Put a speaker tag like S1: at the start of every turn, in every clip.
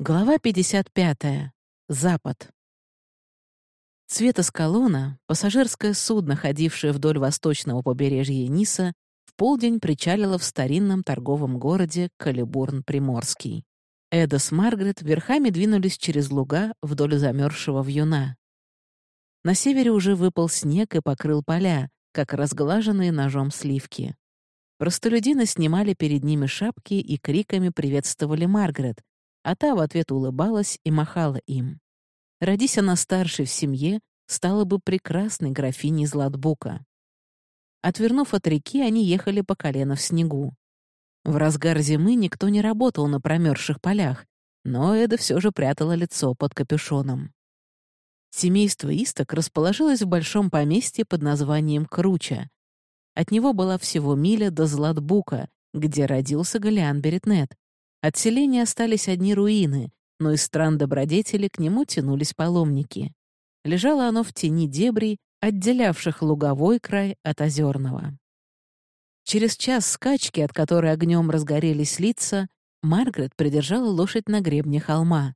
S1: Глава 55. Запад. Цветоскалона, пассажирское судно, ходившее вдоль восточного побережья Ниса, в полдень причалило в старинном торговом городе Калибурн-Приморский. Эда с Маргарет верхами двинулись через луга вдоль замерзшего вьюна. На севере уже выпал снег и покрыл поля, как разглаженные ножом сливки. Простолюдины снимали перед ними шапки и криками приветствовали Маргарет, а та в ответ улыбалась и махала им. Родись она старше в семье, стала бы прекрасной графиней Златбука. Отвернув от реки, они ехали по колено в снегу. В разгар зимы никто не работал на промерзших полях, но Эда все же прятала лицо под капюшоном. Семейство Исток расположилось в большом поместье под названием Круча. От него была всего миля до Златбука, где родился Галиан Беретнет, от селения остались одни руины, но из стран добродетели к нему тянулись паломники. Лежало оно в тени дебрей, отделявших луговой край от озерного. Через час скачки, от которой огнем разгорелись лица, Маргарет придержала лошадь на гребне холма.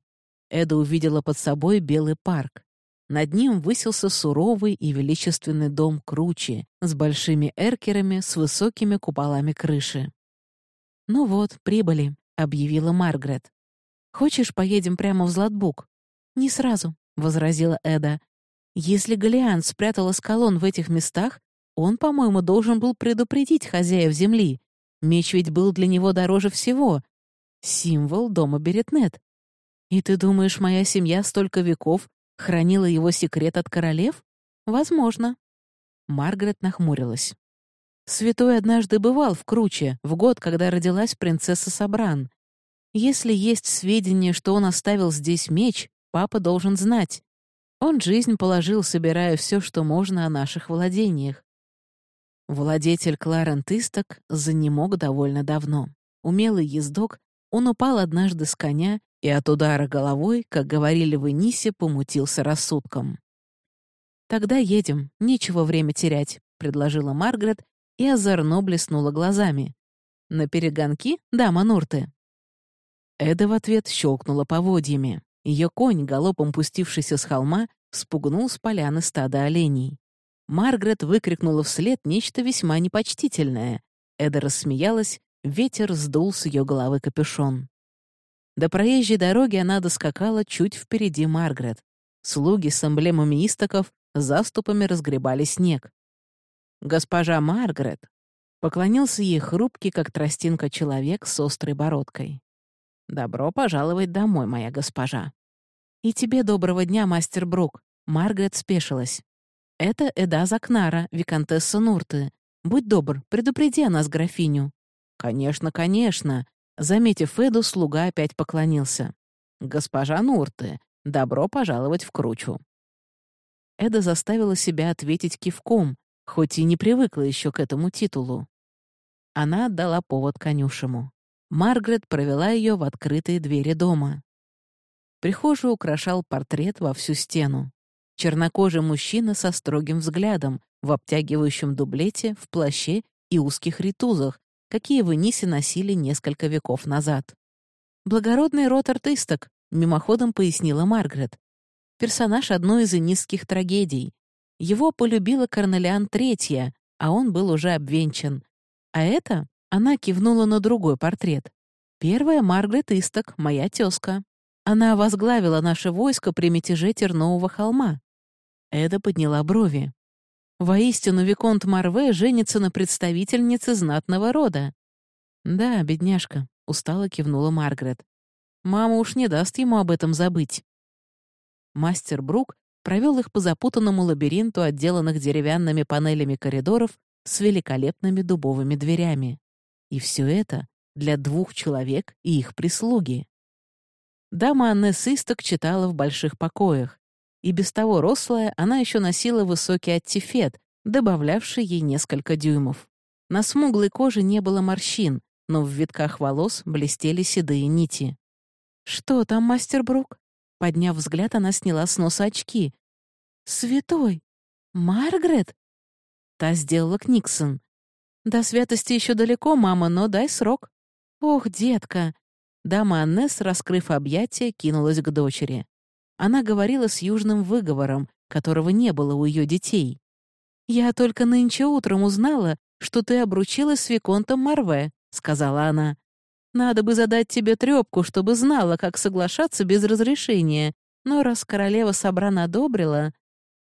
S1: Эда увидела под собой белый парк. Над ним высился суровый и величественный дом Кручи с большими эркерами с высокими куполами крыши. Ну вот, прибыли. — объявила Маргарет. «Хочешь, поедем прямо в Златбук?» «Не сразу», — возразила Эда. «Если Галиан спрятал эскалон в этих местах, он, по-моему, должен был предупредить хозяев земли. Меч ведь был для него дороже всего. Символ дома Беретнет. И ты думаешь, моя семья столько веков хранила его секрет от королев? Возможно». Маргарет нахмурилась. Святой однажды бывал в Круче, в год, когда родилась принцесса Сабран. Если есть сведения, что он оставил здесь меч, папа должен знать. Он жизнь положил, собирая все, что можно о наших владениях. Владетель Кларент Исток занемог довольно давно. Умелый ездок, он упал однажды с коня и от удара головой, как говорили в Энисе, помутился рассудком. «Тогда едем, нечего время терять», — предложила Маргарет, и озорно блеснула глазами. «На перегонки, дама Нурты?» Эда в ответ щелкнула поводьями. Ее конь, галопом пустившийся с холма, спугнул с поляны стада оленей. Маргарет выкрикнула вслед нечто весьма непочтительное. Эда рассмеялась, ветер сдул с ее головы капюшон. До проезжей дороги она доскакала чуть впереди Маргарет. Слуги с эмблемами истоков заступами разгребали снег. «Госпожа Маргарет!» Поклонился ей хрупкий, как тростинка, человек с острой бородкой. «Добро пожаловать домой, моя госпожа». «И тебе доброго дня, мастер Брук». Маргарет спешилась. «Это Эда Закнара, виконтесса Нурты. Будь добр, предупреди о нас графиню». «Конечно, конечно». Заметив Эду, слуга опять поклонился. «Госпожа Нурты, добро пожаловать в кручу». Эда заставила себя ответить кивком, хоть и не привыкла еще к этому титулу. Она отдала повод конюшему. Маргарет провела ее в открытые двери дома. Прихожую украшал портрет во всю стену. Чернокожий мужчина со строгим взглядом, в обтягивающем дублете, в плаще и узких ритузах, какие в Энисе носили несколько веков назад. «Благородный род артисток», — мимоходом пояснила Маргарет. «Персонаж одной из энисских трагедий, его полюбила Корнелиан Третья, а он был уже обвенчан. А это она кивнула на другой портрет. Первая Маргарет Исток, моя тезка. Она возглавила наше войско при мятеже Тернового холма. Эда подняла брови. Воистину, Виконт Марве женится на представительнице знатного рода. «Да, бедняжка», — устало кивнула Маргарет. «Мама уж не даст ему об этом забыть». Мастер Брук провел их по запутанному лабиринту отделанных деревянными панелями коридоров с великолепными дубовыми дверями. И все это для двух человек и их прислуги. Дама Анне Систок читала в больших покоях, и без того рослая она еще носила высокий аттифет, добавлявший ей несколько дюймов. На смуглой коже не было морщин, но в витках волос блестели седые нити. «Что там, мастер Брук?» Подняв взгляд, она сняла с носа очки. «Святой! Маргарет?» Та сделала Книксон. «До святости еще далеко, мама, но дай срок». «Ох, детка!» Дама Аннес, раскрыв объятия, кинулась к дочери. Она говорила с южным выговором, которого не было у ее детей. «Я только нынче утром узнала, что ты обручилась с Виконтом Марве», — сказала она. «Надо бы задать тебе трёпку, чтобы знала, как соглашаться без разрешения. Но раз королева Собран одобрила...»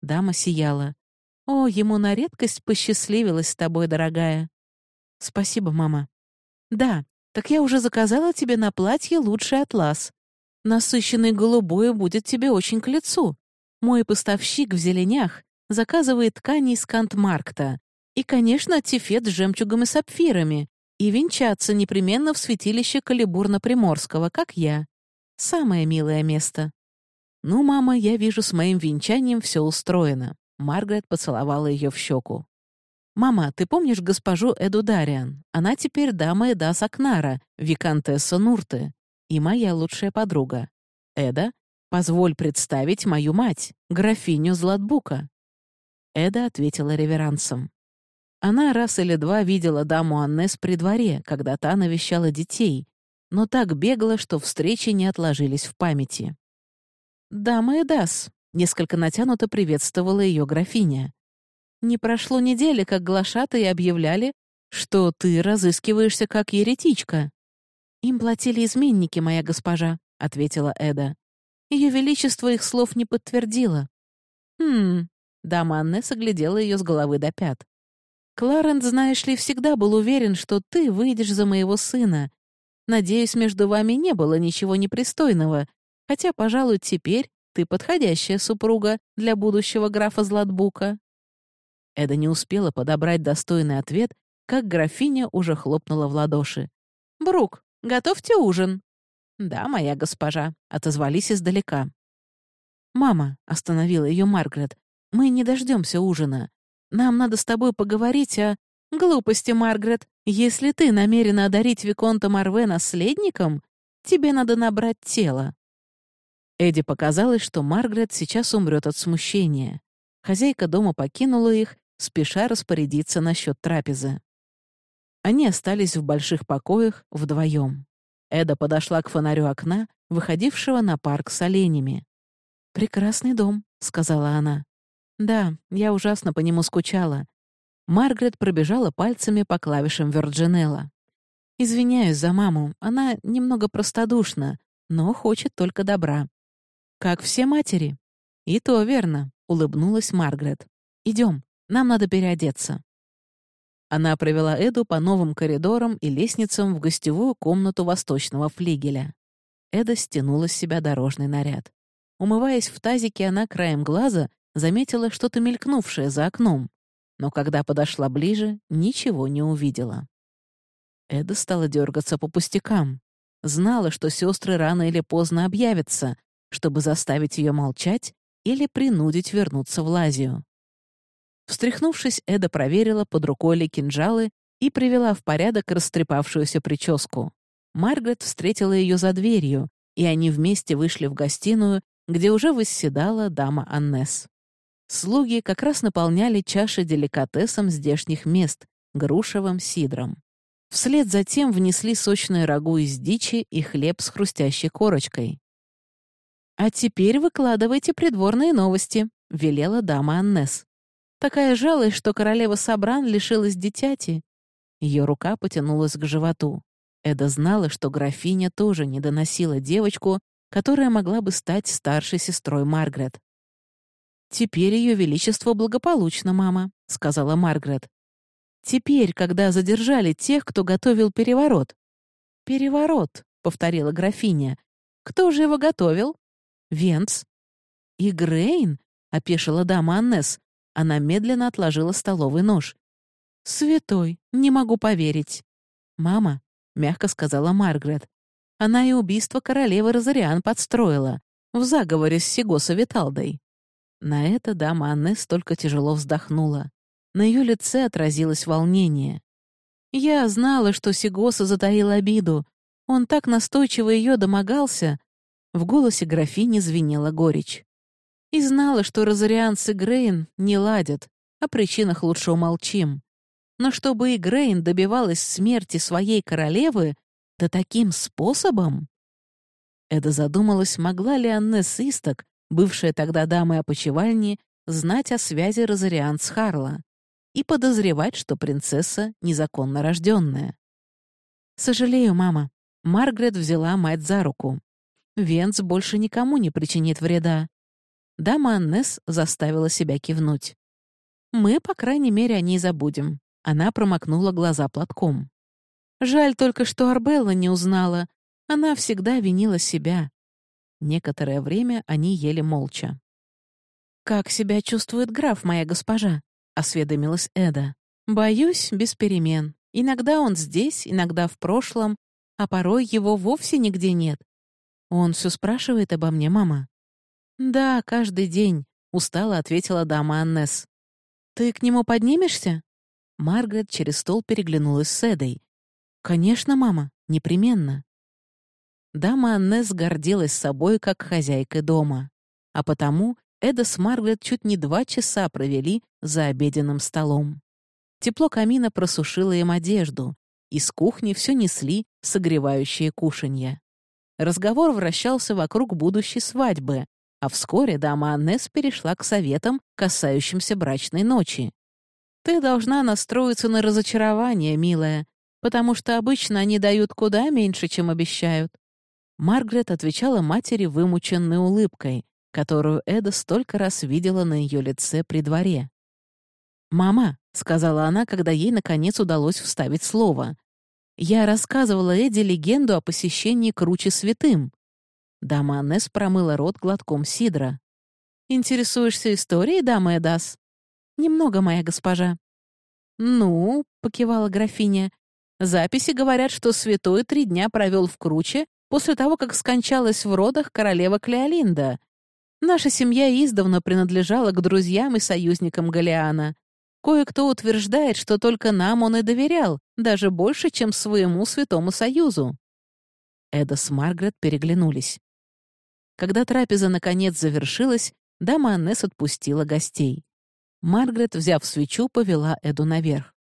S1: Дама сияла. «О, ему на редкость посчастливилось с тобой, дорогая». «Спасибо, мама». «Да, так я уже заказала тебе на платье лучший атлас. Насыщенный голубой будет тебе очень к лицу. Мой поставщик в зеленях заказывает ткани из Кантмаркта. И, конечно, тифет с жемчугом и сапфирами. И венчаться непременно в святилище Калибурна-Приморского, как я. Самое милое место. «Ну, мама, я вижу, с моим венчанием все устроено». Маргарет поцеловала ее в щеку. «Мама, ты помнишь госпожу Эду Дариан? Она теперь дама Эда Сакнара, викантесса Нурты, и моя лучшая подруга. Эда, позволь представить мою мать, графиню Златбука». Эда ответила реверансом. Она раз или два видела даму Аннес при дворе, когда та навещала детей, но так бегала, что встречи не отложились в памяти. «Дама Эдас», — несколько натянуто приветствовала ее графиня. Не прошло недели, как глашатые объявляли, что ты разыскиваешься как еретичка. Им платили изменники, моя госпожа, — ответила Эда. Ее величество их слов не подтвердило. Хм, дама Анне соглядела ее с головы до пят. Кларент, знаешь ли, всегда был уверен, что ты выйдешь за моего сына. Надеюсь, между вами не было ничего непристойного, хотя, пожалуй, теперь ты подходящая супруга для будущего графа Златбука. Эда не успела подобрать достойный ответ, как графиня уже хлопнула в ладоши. «Брук, готовьте ужин!» «Да, моя госпожа», — отозвались издалека. «Мама», — остановила ее Маргарет, — «мы не дождемся ужина. Нам надо с тобой поговорить о...» «Глупости, Маргарет. Если ты намерена одарить Виконта Марве наследником, тебе надо набрать тело». Эдди показалось, что Маргарет сейчас умрет от смущения. Хозяйка дома покинула их, спеша распорядиться насчет трапезы. Они остались в больших покоях вдвоем. Эда подошла к фонарю окна, выходившего на парк с оленями. «Прекрасный дом», — сказала она. «Да, я ужасно по нему скучала». Маргарет пробежала пальцами по клавишам Вирджинелла. «Извиняюсь за маму, она немного простодушна, но хочет только добра. Как все матери». «И то верно», — улыбнулась Маргарет. Идем. Нам надо переодеться». Она провела Эду по новым коридорам и лестницам в гостевую комнату восточного флигеля. Эда стянула с себя дорожный наряд. Умываясь в тазике, она краем глаза заметила что-то мелькнувшее за окном, но когда подошла ближе, ничего не увидела. Эда стала дергаться по пустякам. Знала, что сестры рано или поздно объявятся, чтобы заставить ее молчать или принудить вернуться в Лазию. Встряхнувшись, Эда проверила, под рукой ли кинжалы, и привела в порядок растрепавшуюся прическу. Маргарет встретила ее за дверью, и они вместе вышли в гостиную, где уже восседала дама Аннес. Слуги как раз наполняли чаши деликатесом здешних мест, грушевым сидром. Вслед за тем внесли сочное рагу из дичи и хлеб с хрустящей корочкой. «А теперь выкладывайте придворные новости», — велела дама Аннес. Такая жалость, что королева Сабран лишилась дитяти. Ее рука потянулась к животу. Эда знала, что графиня тоже не доносила девочку, которая могла бы стать старшей сестрой Маргарет. «Теперь ее величество благополучно, мама», — сказала Маргарет. «Теперь, когда задержали тех, кто готовил переворот». «Переворот», — повторила графиня. «Кто же его готовил?» «Венц». «И Грейн?» — опешила дама Аннес. Она медленно отложила столовый нож. «Святой, не могу поверить». «Мама», — мягко сказала Маргарет, «она и убийство королевы Розариан подстроила в заговоре с Сигоса Виталдой». На это дама Анне столько тяжело вздохнула. На ее лице отразилось волнение. «Я знала, что Сигоса затаил обиду. Он так настойчиво ее домогался». В голосе графини звенела горечь. И знала, что розарианцы Грейн не ладят, о причинах лучше умолчим. Но чтобы и Грейн добивалась смерти своей королевы, да таким способом... Эда задумалась, могла ли Аннес Исток, бывшая тогда дамой опочивальни, знать о связи Розариан с Харла и подозревать, что принцесса незаконно рожденная. «Сожалею, мама». Маргарет взяла мать за руку. «Венц больше никому не причинит вреда». Дама Аннес заставила себя кивнуть. «Мы, по крайней мере, о ней забудем». Она промокнула глаза платком. «Жаль только, что Арбелла не узнала. Она всегда винила себя». Некоторое время они ели молча. «Как себя чувствует граф, моя госпожа?» — осведомилась Эда. «Боюсь, без перемен. Иногда он здесь, иногда в прошлом, а порой его вовсе нигде нет. Он все спрашивает обо мне, мама». «Да, каждый день», — устало ответила дама Аннес. «Ты к нему поднимешься?» Маргарет через стол переглянулась с Эдой. «Конечно, мама, непременно». Дама Аннес гордилась собой как хозяйкой дома, а потому Эда с Маргарет чуть не два часа провели за обеденным столом. Тепло камина просушило им одежду, из кухни все несли согревающие кушанья. Разговор вращался вокруг будущей свадьбы, а вскоре дама Аннес перешла к советам, касающимся брачной ночи. «Ты должна настроиться на разочарование, милая, потому что обычно они дают куда меньше, чем обещают». Маргарет отвечала матери вымученной улыбкой, которую Эда столько раз видела на ее лице при дворе. «Мама», — сказала она, когда ей, наконец, удалось вставить слово, «я рассказывала Эде легенду о посещении круче святым». Дама Аннес промыла рот глотком сидра. «Интересуешься историей, дама Эдас?» «Немного, моя госпожа». «Ну», — покивала графиня, «записи говорят, что святой три дня провел в круче после того, как скончалась в родах королева Клеолинда, Наша семья издавна принадлежала к друзьям и союзникам Галиана. Кое-кто утверждает, что только нам он и доверял, даже больше, чем своему Святому Союзу. Эда с Маргарет переглянулись. Когда трапеза наконец завершилась, дама Аннес отпустила гостей. Маргарет, взяв свечу, повела Эду наверх.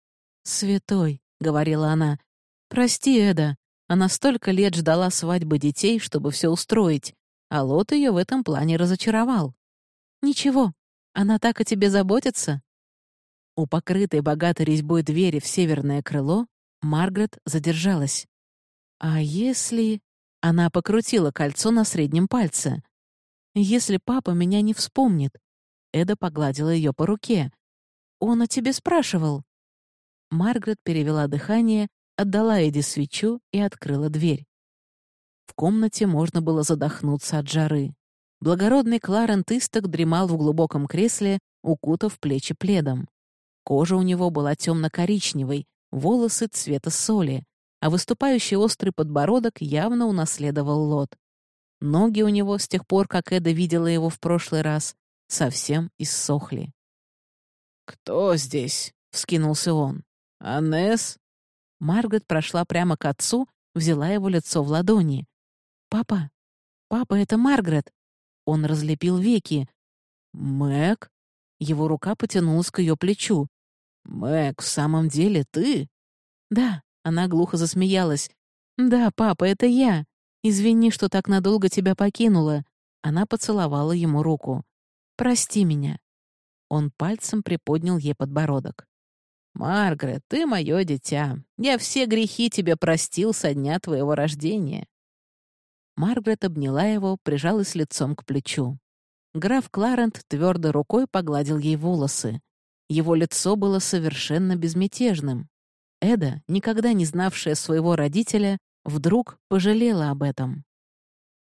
S1: «Святой», — говорила она, — «прости, Эда, она столько лет ждала свадьбы детей, чтобы все устроить а Лот ее в этом плане разочаровал. «Ничего, она так о тебе заботится». У покрытой богатой резьбой двери в северное крыло Маргарет задержалась. «А если...» Она покрутила кольцо на среднем пальце. «Если папа меня не вспомнит...» Эда погладила ее по руке. «Он о тебе спрашивал». Маргарет перевела дыхание, отдала Эди свечу и открыла дверь. В комнате можно было задохнуться от жары. Благородный Кларент Исток дремал в глубоком кресле, укутав плечи пледом. Кожа у него была темно-коричневой, волосы цвета соли, а выступающий острый подбородок явно унаследовал лот. Ноги у него с тех пор, как Эда видела его в прошлый раз, совсем иссохли.
S2: «Кто здесь?» — вскинулся он. «Аннес?»
S1: Маргарет прошла прямо к отцу, взяла его лицо в ладони. «Папа! Папа, это Маргарет!» Он разлепил веки.
S2: «Мэг?»
S1: Его рука потянулась к ее плечу.
S2: «Мэг, в самом деле ты?»
S1: «Да», — она глухо засмеялась. «Да, папа, это я. Извини, что так надолго тебя покинула». Она поцеловала ему руку. «Прости меня». Он пальцем приподнял ей подбородок.
S2: «Маргарет, ты мое дитя. Я все грехи тебе простил со дня твоего рождения.
S1: Маргарет обняла его, прижалась лицом к плечу. Граф Кларент твердой рукой погладил ей волосы. Его лицо было совершенно безмятежным. Эда, никогда не знавшая своего родителя, вдруг пожалела об этом.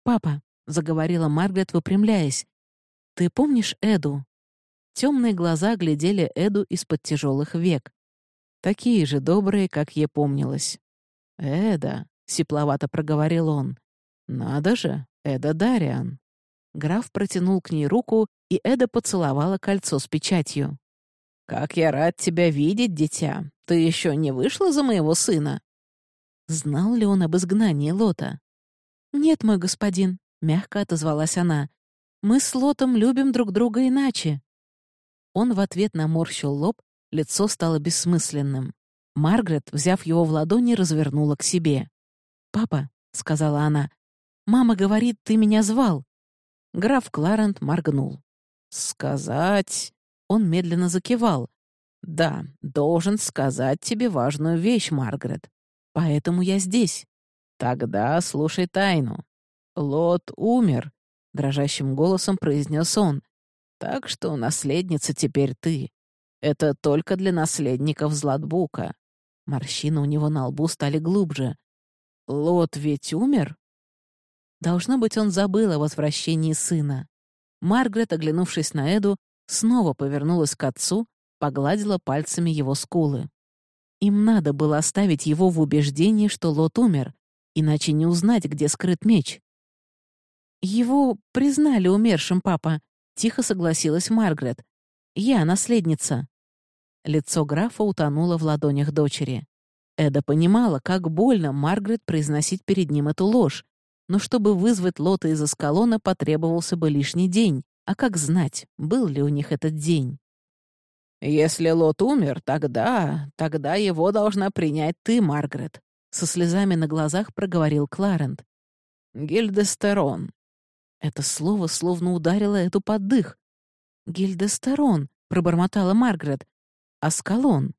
S1: «Папа», — заговорила Маргарет, выпрямляясь, — «ты помнишь Эду?» Темные глаза глядели Эду из-под тяжелых век. Такие же добрые, как ей помнилось.
S2: «Эда», — сепловато проговорил он, «Надо же, Эда Дариан».
S1: Граф протянул к ней руку, и Эда поцеловала кольцо с печатью.
S2: «Как я рад тебя видеть, дитя! Ты еще не вышла за моего сына?»
S1: Знал ли он об изгнании Лота? «Нет, мой господин», — мягко отозвалась она. «Мы с Лотом любим друг друга иначе». Он в ответ наморщил лоб, лицо стало бессмысленным. Маргарет, взяв его в ладони, развернула к себе. «Папа», — сказала она, Мама говорит, ты меня звал». Граф Кларент моргнул. «Сказать...» Он медленно закивал. «Да, должен сказать тебе важную вещь, Маргарет. Поэтому я здесь. Тогда слушай тайну. Лот умер», — дрожащим голосом произнес он. «Так что наследница теперь ты. Это только для наследников Златбука». Морщины у него на лбу стали глубже. «Лот ведь умер?» Должно быть, он забыл о возвращении сына. Маргарет, оглянувшись на Эду, снова повернулась к отцу, погладила пальцами его скулы. Им надо было оставить его в убеждении, что Лот умер, иначе не узнать, где скрыт меч. «Его признали умершим, папа», — тихо согласилась Маргарет. «Я наследница». Лицо графа утонуло в ладонях дочери. Эда понимала, как больно Маргарет произносить перед ним эту ложь, но чтобы вызвать Лота из Аскалона, потребовался бы лишний день, а как знать, был ли у них этот день? «Если Лот умер, тогда... тогда его должна принять ты, Маргарет», — со слезами на глазах проговорил Кларент. «Гильдестерон». Это слово словно ударило эту под дых. «Гильдестерон», — пробормотала Маргарет. «Аскалон».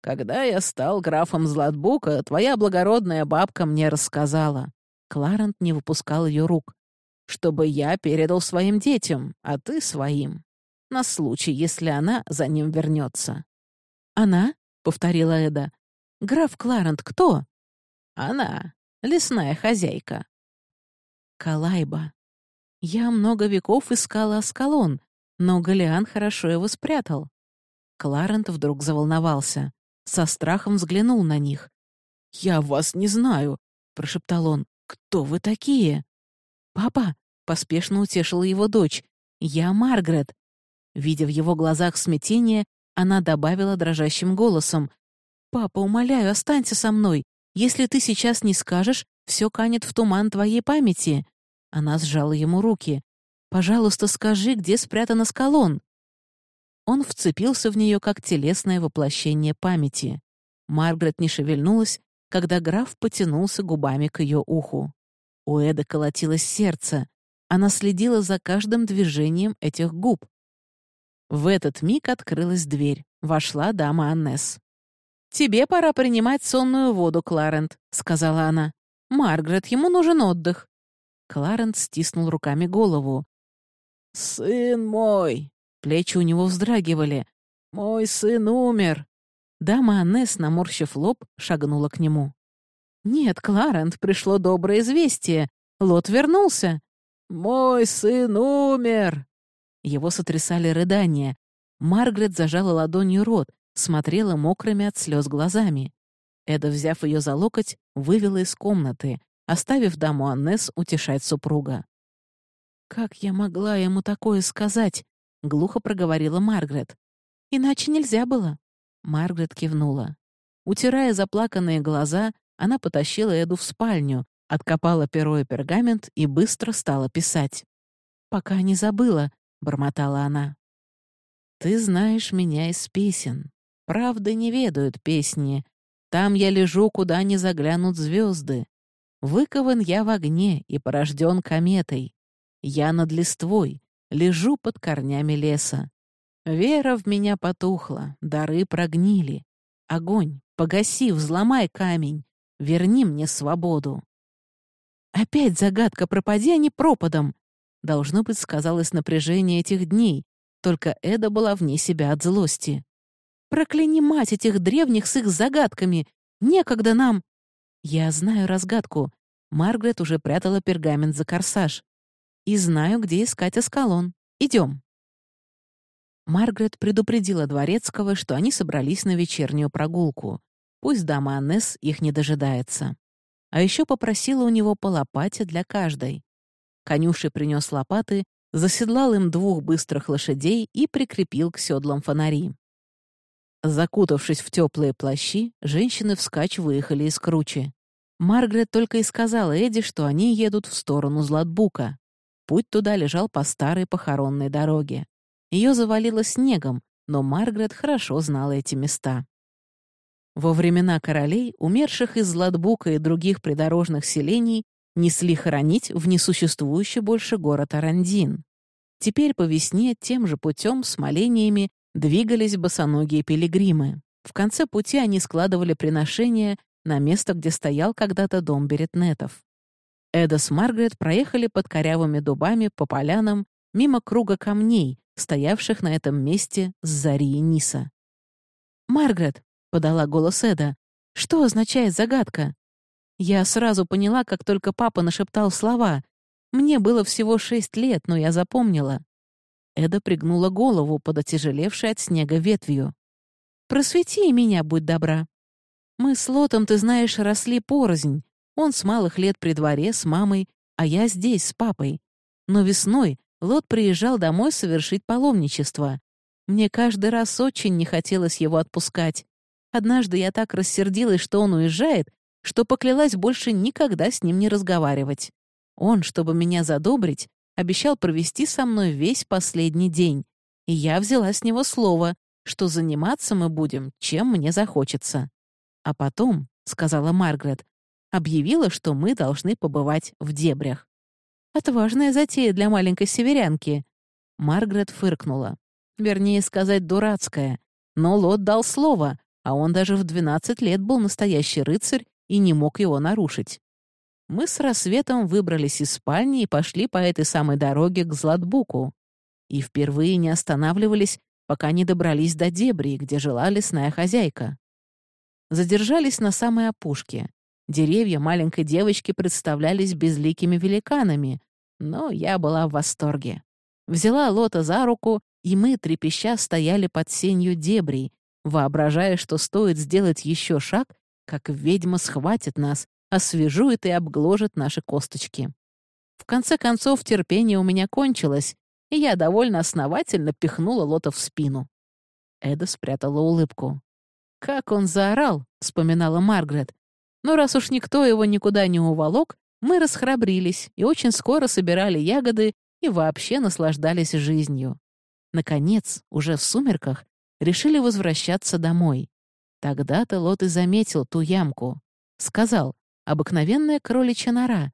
S1: «Когда я стал графом Златбука, твоя благородная бабка мне рассказала». Кларент не выпускал ее рук. «Чтобы я передал своим детям, а ты своим. На случай, если она за ним вернется». «Она?» — повторила Эда. «Граф Кларент кто?» «Она. Лесная хозяйка». «Калайба. Я много веков искала Аскалон, но Галиан хорошо его спрятал». Кларент вдруг заволновался. Со страхом взглянул на них. «Я вас не знаю», — прошептал он. «Кто вы такие?» «Папа», — поспешно утешила его дочь, — «я Маргарет». Видя в его глазах смятение, она добавила дрожащим голосом. «Папа, умоляю, останься со мной. Если ты сейчас не скажешь, все канет в туман твоей памяти». Она сжала ему руки. «Пожалуйста, скажи, где спрятан скалон?» Он вцепился в нее, как телесное воплощение памяти. Маргарет не шевельнулась, когда граф потянулся губами к ее уху. У Эды колотилось сердце. Она следила за каждым движением этих губ. В этот миг открылась дверь. Вошла дама Аннес. «Тебе пора принимать сонную воду, Кларент», — сказала она. «Маргарет, ему нужен отдых». Кларент стиснул руками голову. «Сын мой!» Плечи у него вздрагивали. «Мой сын умер!» Дама Аннес, наморщив лоб, шагнула к нему. «Нет, Кларент, пришло доброе известие. Лот вернулся». «Мой сын умер!» Его сотрясали рыдания. Маргарет зажала ладонью рот, смотрела мокрыми от слез глазами. Эда, взяв ее за локоть, вывела из комнаты, оставив даму Аннес утешать супруга. «Как я могла ему такое сказать?» — глухо проговорила Маргарет. «Иначе нельзя было». Маргарет кивнула. Утирая заплаканные глаза, она потащила Эду в спальню, откопала перо и пергамент и быстро стала писать. «Пока не забыла», — бормотала она. «Ты знаешь меня из песен. Правды не ведают песни. Там я лежу, куда не заглянут звезды. Выкован я в огне и порожден кометой. Я над листвой, лежу под корнями леса. Вера в меня потухла, дары прогнили. Огонь, погаси, взломай камень, верни мне свободу. Опять загадка пропади, а не пропадом. Должно быть, сказалось напряжение этих дней, только Эда была вне себя от злости. Прокляни мать этих древних с их загадками! Некогда нам! Я знаю разгадку. Маргарет уже прятала пергамент за корсаж и знаю, где искать эскалон. Идем. Маргарет предупредила Дворецкого, что они собрались на вечернюю прогулку. Пусть дама Аннес их не дожидается. А еще попросила у него по лопате для каждой. Конюши принес лопаты, заседлал им двух быстрых лошадей и прикрепил к седлам фонари. Закутавшись в теплые плащи, женщины вскачь выехали из кручи. Маргарет только и сказала Эдди, что они едут в сторону Златбука. Путь туда лежал по старой похоронной дороге. Ее завалило снегом, но Маргарет хорошо знала эти места. Во времена королей, умерших из Златбука и других придорожных селений, несли хоронить в несуществующий больше город Арандин. Теперь по весне тем же путем с молениями двигались босоногие пилигримы. В конце пути они складывали приношения на место, где стоял когда-то дом Беретнетов. Эда с Маргарет проехали под корявыми дубами по полянам мимо круга камней, стоявших на этом месте с зари и Ниса. «Маргарет», — подала голос Эда, — «что означает загадка?» Я сразу поняла, как только папа нашептал слова. Мне было всего шесть лет, но я запомнила. Эда пригнула голову под отяжелевшей от снега ветвью. «Просвети меня, будь добра. Мы с Лотом, ты знаешь, росли порознь. Он с малых лет при дворе с мамой, а я здесь с папой. Но весной Лот приезжал домой совершить паломничество. Мне каждый раз очень не хотелось его отпускать. Однажды я так рассердилась, что он уезжает, что поклялась больше никогда с ним не разговаривать. Он, чтобы меня задобрить, обещал провести со мной весь последний день, и я взяла с него слово, что заниматься мы будем, чем мне захочется. А потом, — сказала Маргарет, — объявила, что мы должны побывать в дебрях. Отважная затея для маленькой северянки. Маргарет фыркнула. Вернее сказать, дурацкая. Но Лот дал слово, а он даже в 12 лет был настоящий рыцарь и не мог его нарушить. Мы с рассветом выбрались из спальни и пошли по этой самой дороге к Златбуку. И впервые не останавливались, пока не добрались до дебри, где жила лесная хозяйка. Задержались на самой опушке. Деревья маленькой девочки представлялись безликими великанами, но я была в восторге. Взяла Лота за руку, и мы, трепеща, стояли под сенью дебрей, воображая, что стоит сделать еще шаг, как ведьма схватит нас, освежует и обгложит наши косточки. В конце концов, терпение у меня кончилось, и я довольно основательно пихнула Лота в спину. Эда спрятала улыбку. «Как он заорал!» — вспоминала Маргарет. Но раз уж никто его никуда не уволок, мы расхрабрились и очень скоро собирали ягоды и вообще наслаждались жизнью. Наконец, уже в сумерках, решили возвращаться домой. Тогда-то Лот и заметил ту ямку. Сказал, обыкновенная кроличья нора.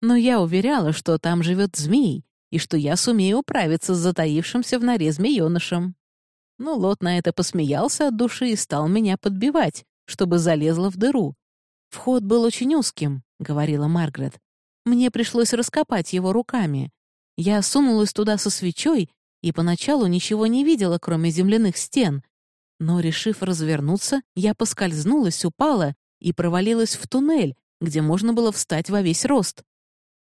S1: Но я уверяла, что там живет змей, и что я сумею управиться с затаившимся в норе змеёнышем. Ну, Лот на это посмеялся от души и стал меня подбивать, чтобы залезла в дыру, «Вход был очень узким», — говорила Маргарет. «Мне пришлось раскопать его руками. Я сунулась туда со свечой и поначалу ничего не видела, кроме земляных стен. Но, решив развернуться, я поскользнулась, упала и провалилась в туннель, где можно было встать во весь рост.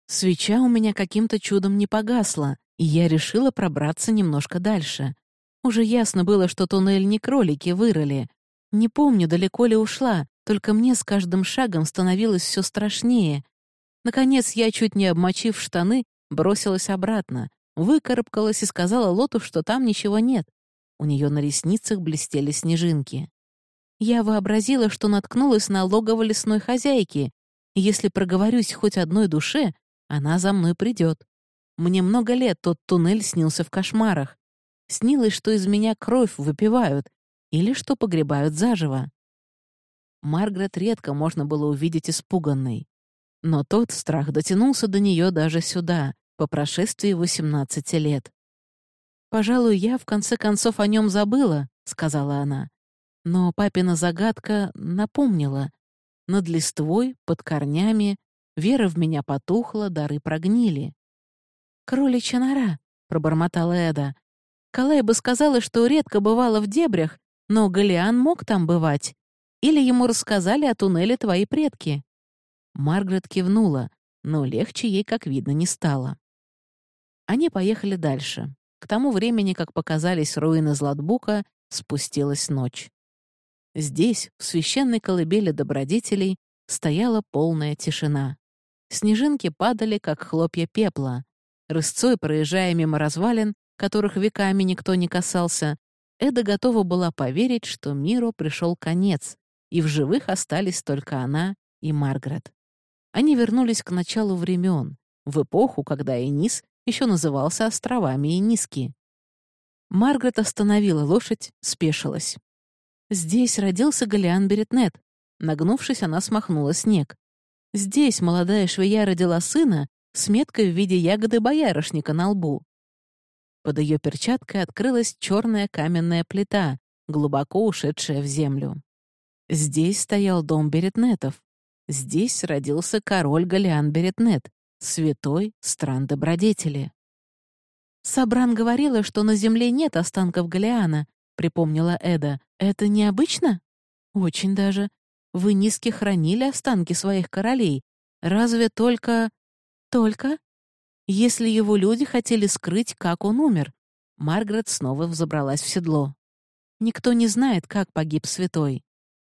S1: Свеча у меня каким-то чудом не погасла, и я решила пробраться немножко дальше. Уже ясно было, что туннель не кролики вырыли. Не помню, далеко ли ушла, только мне с каждым шагом становилось все страшнее. Наконец я, чуть не обмочив штаны, бросилась обратно, выкарабкалась и сказала Лоту, что там ничего нет. У нее на ресницах блестели снежинки. Я вообразила, что наткнулась на логово лесной хозяйки, если проговорюсь хоть одной душе, она за мной придет. Мне много лет тот туннель снился в кошмарах. Снилось, что из меня кровь выпивают или что погребают заживо. Маргарет редко можно было увидеть испуганной. Но тот страх дотянулся до нее даже сюда, по прошествии 18 лет. «Пожалуй, я в конце концов о нем забыла», — сказала она. Но папина загадка напомнила. Над листвой, под корнями, вера в меня потухла, дары прогнили. «Кроличья нора», — пробормотала Эда. Калай бы сказала, что редко бывала в дебрях, но Галиан мог там бывать. Или ему рассказали о туннеле твои предки?» Маргарет кивнула, но легче ей, как видно, не стало. Они поехали дальше. К тому времени, как показались руины Златбука, спустилась ночь. Здесь, в священной колыбели добродетелей, стояла полная тишина. Снежинки падали, как хлопья пепла. Рысцой, проезжая мимо развалин, которых веками никто не касался, Эда готова была поверить, что миру пришел конец, и в живых остались только она и Маргарет. Они вернулись к началу времен, в эпоху, когда Энис еще назывался островами Эниски. Маргарет остановила лошадь, спешилась. Здесь родился Галиан Беретнет. Нагнувшись, она смахнула снег. Здесь молодая швея родила сына с меткой в виде ягоды боярышника на лбу. Под ее перчаткой открылась черная каменная плита, глубоко ушедшая в землю. Здесь стоял дом Беретнетов. Здесь родился король Галиан Беретнет, святой стран добродетели. «Сабран говорила, что на земле нет останков Галиана», — припомнила Эда. «Это необычно?» «Очень даже. Вы низки хранили останки своих королей. Разве только...» «Только?» «Если его люди хотели скрыть, как он умер». Маргарет снова взобралась в седло. «Никто не знает, как погиб святой.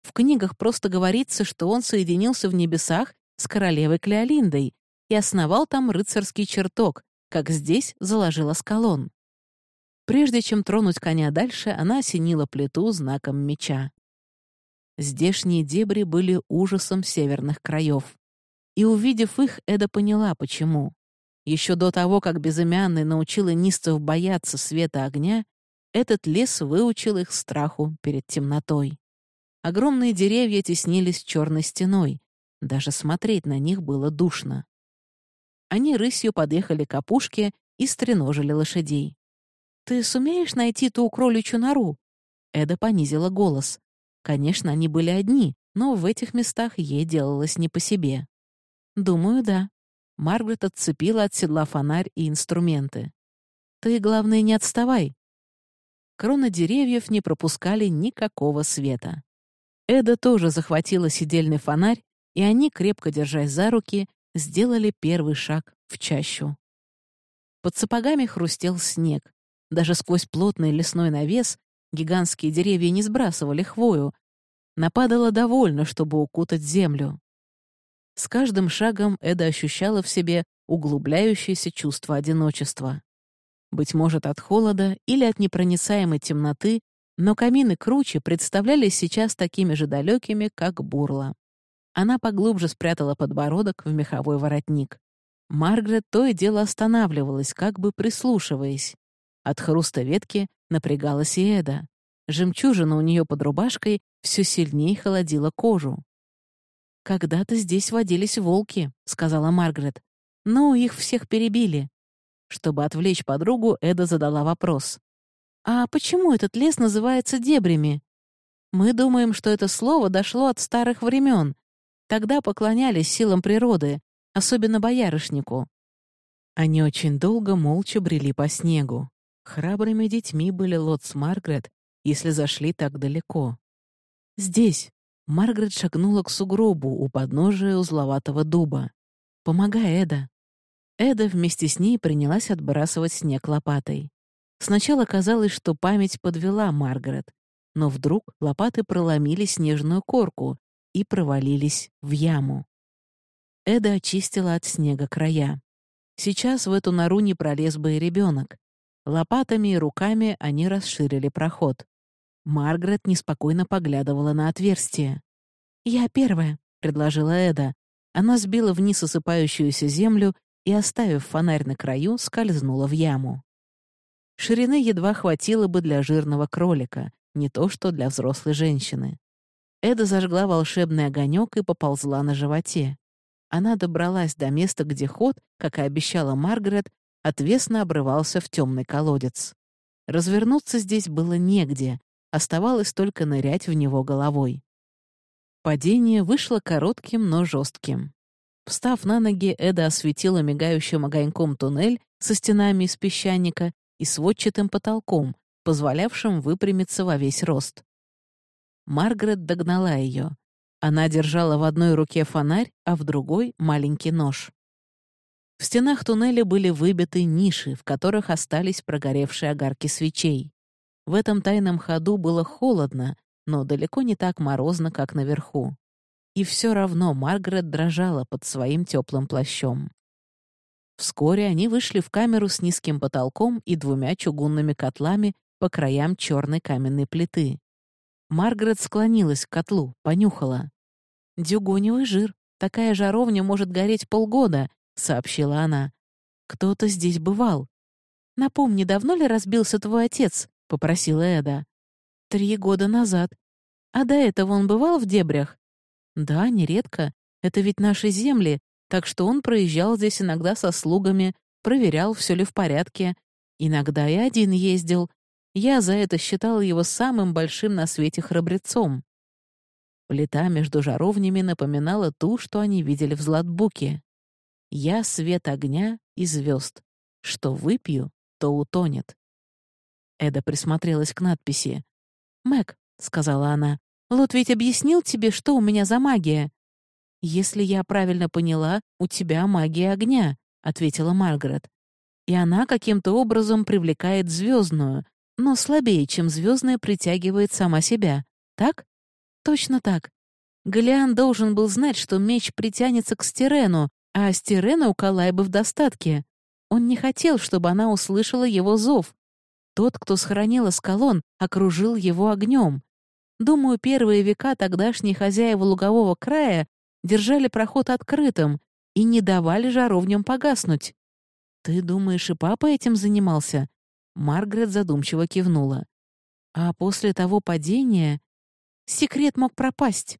S1: В книгах просто говорится, что он соединился в небесах с королевой Клеолиндой и основал там рыцарский чертог, как здесь заложила скалон. Прежде чем тронуть коня дальше, она осенила плиту знаком меча. Здешние дебри были ужасом северных краев. И, увидев их, Эда поняла, почему. Еще до того, как безымянный научила нистов бояться света огня, этот лес выучил их страху перед темнотой. Огромные деревья теснились черной стеной. Даже смотреть на них было душно. Они рысью подъехали к опушке и стреножили лошадей. «Ты сумеешь найти ту кроличью нору?» Эда понизила голос. Конечно, они были одни, но в этих местах ей делалось не по себе. «Думаю, да». Маргарет отцепила от седла фонарь и инструменты. «Ты, главное, не отставай». Кроны деревьев не пропускали никакого света. Эда тоже захватила сидельный фонарь, и они, крепко держась за руки, сделали первый шаг в чащу. Под сапогами хрустел снег. Даже сквозь плотный лесной навес гигантские деревья не сбрасывали хвою. Нападало довольно, чтобы укутать землю. С каждым шагом Эда ощущала в себе углубляющееся чувство одиночества. Быть может, от холода или от непроницаемой темноты но камины круче представлялись сейчас такими же далекими, как бурла. Она поглубже спрятала подбородок в меховой воротник. Маргарет то и дело останавливалась, как бы прислушиваясь. От хруста ветки напрягалась и Эда. Жемчужина у нее под рубашкой все сильнее холодила кожу. «Когда-то здесь водились волки», — сказала Маргарет. «Но их всех перебили». Чтобы отвлечь подругу, Эда задала вопрос. «А почему этот лес называется дебрями?» «Мы думаем, что это слово дошло от старых времен. Тогда поклонялись силам природы, особенно боярышнику». Они очень долго молча брели по снегу. Храбрыми детьми были Лот с Маргарет, если зашли так далеко. «Здесь!» — Маргарет шагнула к сугробу у подножия узловатого дуба. «Помогай, Эда!» Эда вместе с ней принялась отбрасывать снег лопатой. Сначала казалось, что память подвела Маргарет, но вдруг лопаты проломили снежную корку и провалились в яму. Эда очистила от снега края. Сейчас в эту нору не пролез бы и ребенок. Лопатами и руками они расширили проход. Маргарет неспокойно поглядывала на отверстие. «Я первая», — предложила Эда. Она сбила вниз осыпающуюся землю и, оставив фонарь на краю, скользнула в яму. Ширины едва хватило бы для жирного кролика, не то что для взрослой женщины. Эда зажгла волшебный огонек и поползла на животе. Она добралась до места, где ход, как и обещала Маргарет, отвесно обрывался в темный колодец. Развернуться здесь было негде, оставалось только нырять в него головой. Падение вышло коротким, но жестким. Встав на ноги, Эда осветила мигающим огоньком туннель со стенами из песчаника и сводчатым потолком, позволявшим выпрямиться во весь рост. Маргарет догнала ее. Она держала в одной руке фонарь, а в другой — маленький нож. В стенах туннеля были выбиты ниши, в которых остались прогоревшие огарки свечей. В этом тайном ходу было холодно, но далеко не так морозно, как наверху. И все равно Маргарет дрожала под своим теплым плащом. Вскоре они вышли в камеру с низким потолком и двумя чугунными котлами по краям черной каменной плиты. Маргарет склонилась к котлу, понюхала. «Дюгоневый жир. Такая жаровня может гореть полгода», — сообщила она. «Кто-то здесь бывал». «Напомни, давно ли разбился твой отец?» — попросила Эда. «Три года назад. А до этого он бывал в дебрях?» «Да, нередко. Это ведь наши земли, так что он проезжал здесь иногда со слугами, проверял, все ли в порядке. Иногда и один ездил. Я за это считала его самым большим на свете храбрецом. Плита между жаровнями напоминала ту, что они видели в Златбуке. «Я — свет огня и звезд. Что выпью, то утонет». Эда присмотрелась к надписи. «Мэг», — сказала она, — «Лот ведь объяснил тебе, что у меня за магия?» «Если я правильно поняла, у тебя магия огня», — ответила Маргарет. «И она каким-то образом привлекает звездную, но слабее, чем звездная притягивает сама себя. Так?» «Точно так. Галиан должен был знать, что меч притянется к Стерену, а Стерена у Калайбы в достатке. Он не хотел, чтобы она услышала его зов. Тот, кто схоронил Аскалон, окружил его огнем. Думаю, первые века тогдашние хозяева лугового края держали проход открытым и не давали жаровням погаснуть. «Ты думаешь, и папа этим занимался?» Маргарет задумчиво кивнула. «А после того падения секрет мог пропасть».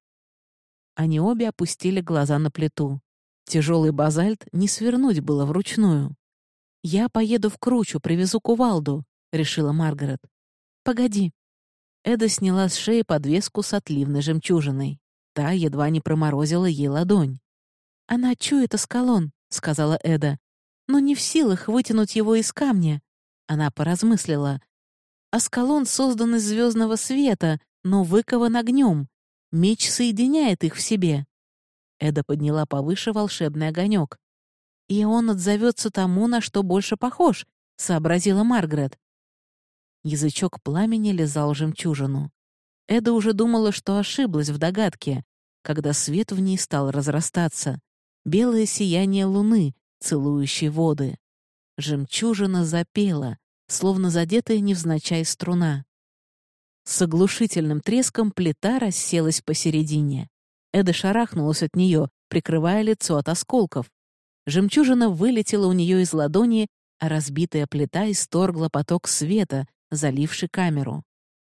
S1: Они обе опустили глаза на плиту. Тяжелый базальт не свернуть было вручную. «Я поеду в Кручу, привезу кувалду», — решила Маргарет. «Погоди». Эда сняла с шеи подвеску с отливной жемчужиной. Та едва не проморозила ей ладонь. «Она чует Аскалон», — сказала Эда, «но не в силах вытянуть его из камня». Она поразмыслила. «Аскалон создан из звездного света, но выкован огнем. Меч соединяет их в себе». Эда подняла повыше волшебный огонек. «И он отзовется тому, на что больше похож», — сообразила Маргарет. Язычок пламени лизал жемчужину. Эда уже думала, что ошиблась в догадке, когда свет в ней стал разрастаться. Белое сияние луны, целующей воды. Жемчужина запела, словно задетая невзначай струна. С оглушительным треском плита расселась посередине. Эда шарахнулась от нее, прикрывая лицо от осколков. Жемчужина вылетела у нее из ладони, а разбитая плита исторгла поток света, заливший камеру.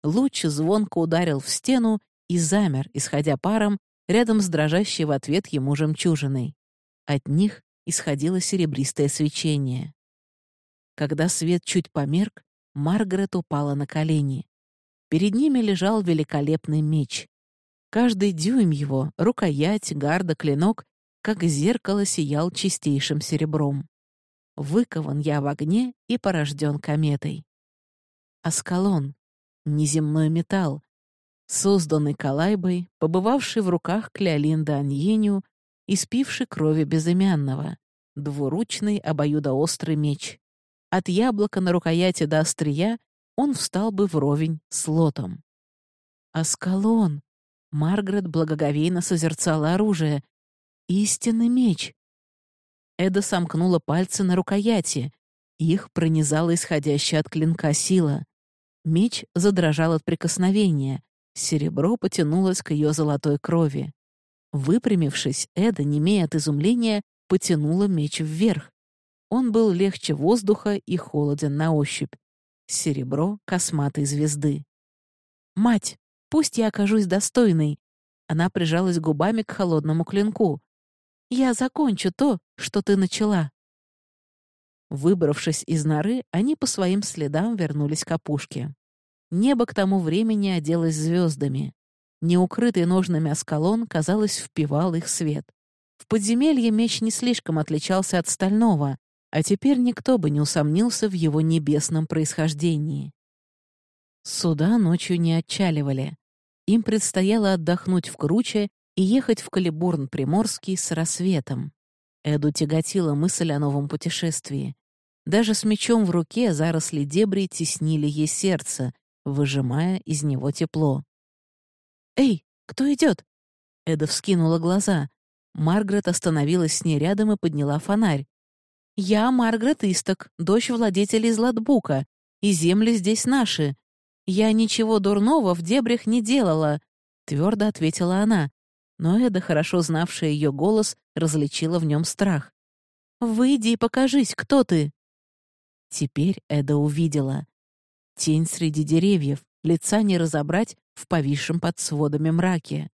S1: Луч звонко ударил в стену и замер, исходя паром, рядом с дрожащей в ответ ему жемчужиной. От них исходило серебристое свечение. Когда свет чуть померк, Маргарет упала на колени. Перед ними лежал великолепный меч. Каждый дюйм его, рукоять, гарда, клинок, как зеркало сиял чистейшим серебром. Выкован я в огне и порожден кометой. Аскалон, неземной металл, созданный Калайбой, побывавший в руках Клеолинда Аньеню и спивший крови безымянного, двуручный обоюдоострый меч. От яблока на рукояти до острия он встал бы вровень с лотом. Аскалон! Маргарет благоговейно созерцала оружие. Истинный меч! Эда сомкнула пальцы на рукояти. Их пронизала исходящая от клинка сила. Меч задрожал от прикосновения. Серебро потянулось к ее золотой крови. Выпрямившись, Эда, немея от изумления, потянула меч вверх. Он был легче воздуха и холоден на ощупь. Серебро косматой звезды. «Мать, пусть я окажусь достойной!» Она прижалась губами к холодному клинку. «Я закончу то, что ты начала!» Выбравшись из норы, они по своим следам вернулись к опушке. Небо к тому времени оделось звездами. Неукрытый ножными осколон, казалось, впивал их свет. В подземелье меч не слишком отличался от стального, а теперь никто бы не усомнился в его небесном происхождении. Суда ночью не отчаливали. Им предстояло отдохнуть в Круче и ехать в Калибурн-Приморский с рассветом. Эду тяготила мысль о новом путешествии. Даже с мечом в руке заросли дебри теснили ей сердце, выжимая из него тепло. «Эй, кто идет? Эда вскинула глаза. Маргарет остановилась с ней рядом и подняла фонарь. «Я Маргарет Исток, дочь владетелей Златбука, и земли здесь наши. Я ничего дурного в дебрях не делала», — твердо ответила она, но Эда, хорошо знавшая ее голос, различила в нем страх. «Выйди и покажись, кто ты!» Теперь Эда увидела. Тень среди деревьев, лица не разобрать в повисшем под сводами мраке.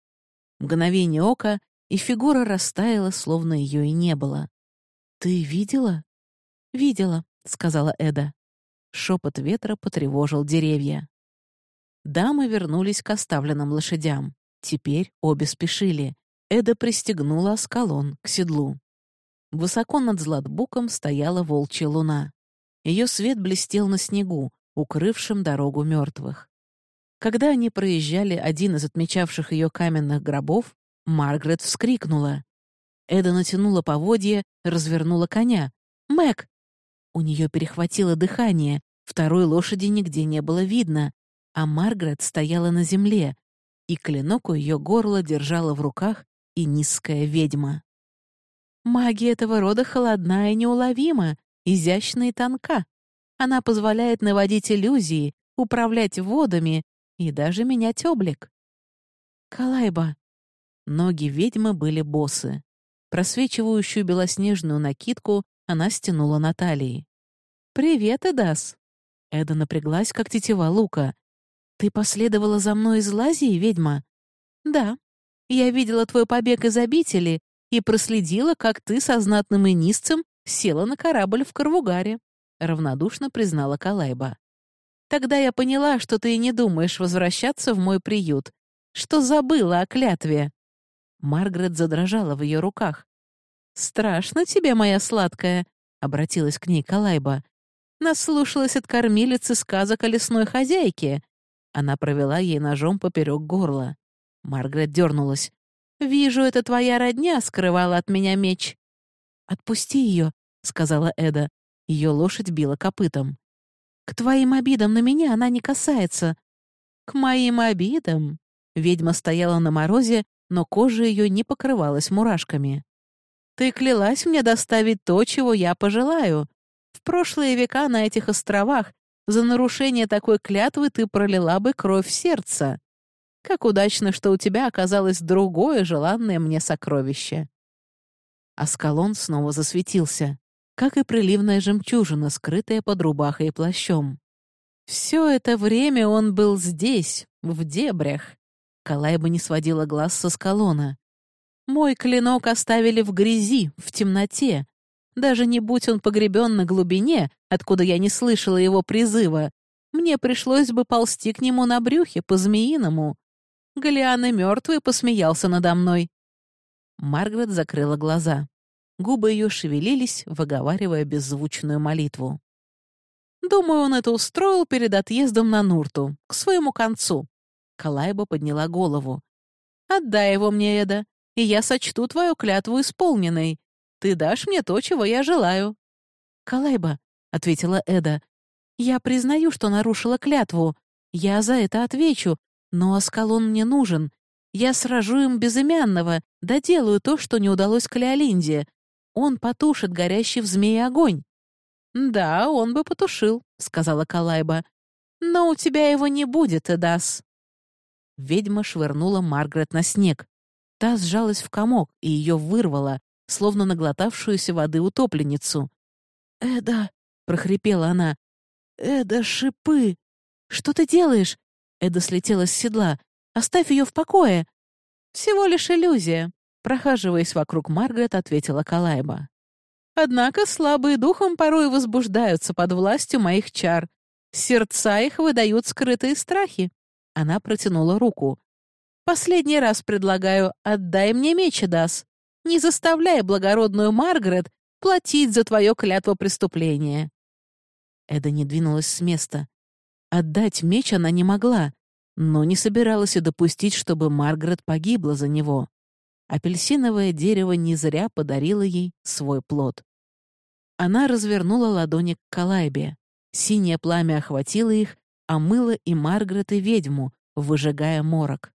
S1: Мгновение ока, и фигура растаяла, словно ее и не было. «Ты видела?» «Видела», — сказала Эда. Шепот ветра потревожил деревья. Дамы вернулись к оставленным лошадям. Теперь обе спешили. Эда пристегнула скалон к седлу. Высоко над Златбуком стояла волчья луна. Ее свет блестел на снегу, укрывшем дорогу мертвых. Когда они проезжали один из отмечавших ее каменных гробов, Маргарет вскрикнула. Эда натянула поводья, развернула коня. «Мэг!» У нее перехватило дыхание, второй лошади нигде не было видно, а Маргарет стояла на земле, и клинок у ее горла держала в руках и низкая ведьма. Магия этого рода холодна и неуловима, изящна и тонка. Она позволяет наводить иллюзии, управлять водами и даже менять облик. Калайба. Ноги ведьмы были босы. Просвечивающую белоснежную накидку она стянула на талии. «Привет, Эдас!» Эда напряглась, как тетива лука. «Ты последовала за мной из Лазии, ведьма?» «Да. Я видела твой побег из обители и проследила, как ты со знатным инисцем села на корабль в Карвугаре», — равнодушно признала Калайба. «Тогда я поняла, что ты и не думаешь возвращаться в мой приют, что забыла о клятве». Маргарет задрожала в ее руках. «Страшно тебе, моя сладкая», — обратилась к ней Калайба. «Наслушалась от кормилицы сказок о лесной хозяйке». Она провела ей ножом поперек горла. Маргарет дернулась. «Вижу, это твоя родня скрывала от меня меч». «Отпусти ее», — сказала Эда. Ее лошадь била копытом. «К твоим обидам на меня она не касается». «К моим обидам?» Ведьма стояла на морозе, но кожа ее не покрывалась мурашками. «Ты клялась мне доставить то, чего я пожелаю. В прошлые века на этих островах за нарушение такой клятвы ты пролила бы кровь сердца. Как удачно, что у тебя оказалось другое желанное мне сокровище». Аскалон снова засветился, как и приливная жемчужина, скрытая под рубахой и плащом. Все это время он был здесь, в дебрях. Калайба не сводила глаз со скалона. Мой клинок оставили в грязи, в темноте. Даже не будь он погребен на глубине, откуда я не слышала его призыва, мне пришлось бы ползти к нему на брюхе, по-змеиному. Голиан и мертвый посмеялся надо мной. Маргарет закрыла глаза. Губы ее шевелились, выговаривая беззвучную молитву. Думаю, он это устроил перед отъездом на Нурту, к своему концу. Калайба подняла голову. «Отдай его мне, Эда, и я сочту твою клятву исполненной. Ты дашь мне то, чего я желаю». «Калайба», — ответила Эда, — «я признаю, что нарушила клятву. Я за это отвечу, но Аскалон мне нужен. Я сражу им безымянного, доделаю то, что не удалось Калеолинде. Он потушит горящий в змее огонь». «Да, он бы потушил», — сказала Калайба. «Но у тебя его не будет, Эдас». Ведьма швырнула Маргарет на снег. Та сжалась в комок, и ее вырвало, словно наглотавшуюся воды утопленницу. «Эда!» — прохрипела она. «Эда, шипы! Что ты делаешь?» Эда слетела с седла. «Оставь ее в покое!» «Всего лишь иллюзия», — прохаживаясь вокруг Маргарет, ответила Калайба. «Однако слабые духом порой возбуждаются под властью моих чар. Сердца их выдают скрытые страхи». Она протянула руку. «Последний раз предлагаю, отдай мне меч, Дас. Не заставляй благородную Маргарет платить за твое клятво преступления». Эда не двинулась с места. Отдать меч она не могла, но не собиралась и допустить, чтобы Маргарет погибла за него. Апельсиновое дерево не зря подарило ей свой плод. Она развернула ладони к Калайбе. Синее пламя охватило их, омыло и Маргарет, и ведьму, выжигая морок.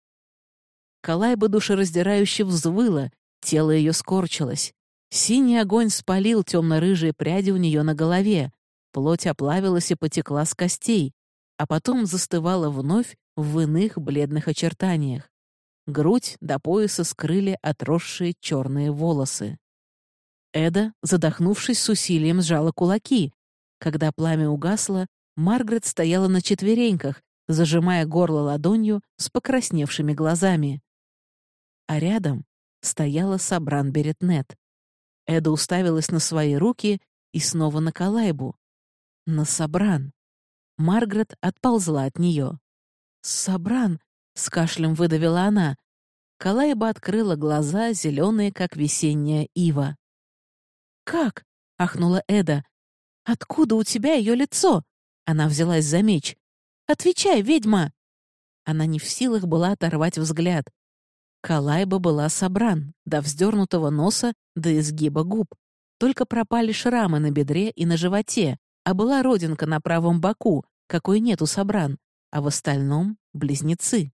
S1: Калайба душераздирающе взвыла, тело ее скорчилось. Синий огонь спалил темно-рыжие пряди у нее на голове, плоть оплавилась и потекла с костей, а потом застывала вновь в иных бледных очертаниях. Грудь до пояса скрыли отросшие черные волосы. Эда, задохнувшись с усилием, сжала кулаки. Когда пламя угасло, Маргарет стояла на четвереньках, зажимая горло ладонью с покрасневшими глазами. А рядом, стояла Сабран Беретнет. Эда уставилась на свои руки и снова на Калайбу. На Сабран. Маргарет отползла от нее. «Сабран!» — с кашлем выдавила она. Калайба открыла глаза, зеленые, как весенняя ива. «Как?» — ахнула Эда. «Откуда у тебя ее лицо?» Она взялась за меч. «Отвечай, ведьма!» Она не в силах была оторвать взгляд. Калайба была собран, до вздернутого носа, до изгиба губ. Только пропали шрамы на бедре и на животе, а была родинка на правом боку, какой нет у собран, а в остальном — близнецы.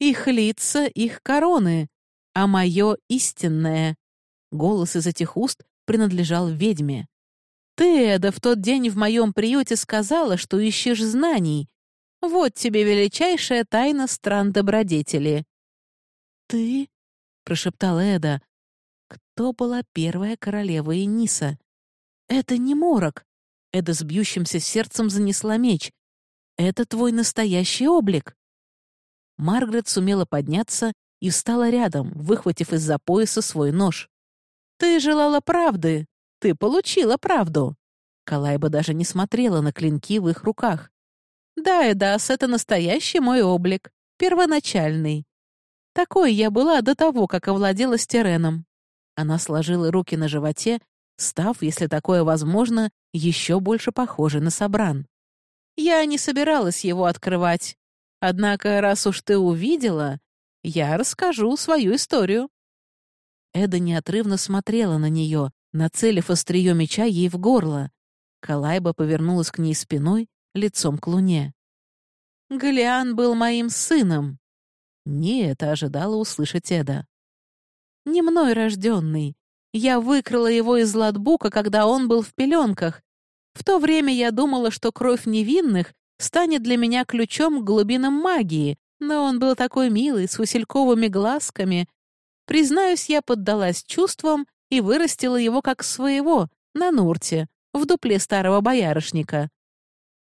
S1: Их лица, их короны, а мое истинное. Голос из этих уст принадлежал ведьме. Ты, Эда, в тот день в моем приюте сказала, что ищешь знаний. Вот тебе величайшая тайна стран добродетели. Ты? — прошептала Эда. Кто была первая королева Эниса? Это не морок. Эда с бьющимся сердцем занесла меч. Это твой настоящий облик. Маргарет сумела подняться и встала рядом, выхватив из-за пояса свой нож. «Ты желала правды. Ты получила правду». Калайба даже не смотрела на клинки в их руках. «Да, Эдас, это настоящий мой облик. Первоначальный. Такой я была до того, как овладела стереном». Она сложила руки на животе, став, если такое возможно, еще больше похожей на Собран. «Я не собиралась его открывать. Однако, раз уж ты увидела, я расскажу свою историю». Эда неотрывно смотрела на нее, нацелив острие меча ей в горло. Калайба повернулась к ней спиной, лицом к луне. «Галиан был моим сыном». Не это ожидала услышать Эда. «Не мной рожденный. Я выкрала его из ладбука, когда он был в пеленках. В то время я думала, что кровь невинных станет для меня ключом к глубинам магии, но он был такой милый, с васильковыми глазками. Признаюсь, я поддалась чувствам и вырастила его как своего, на Нурте, в дупле старого боярышника.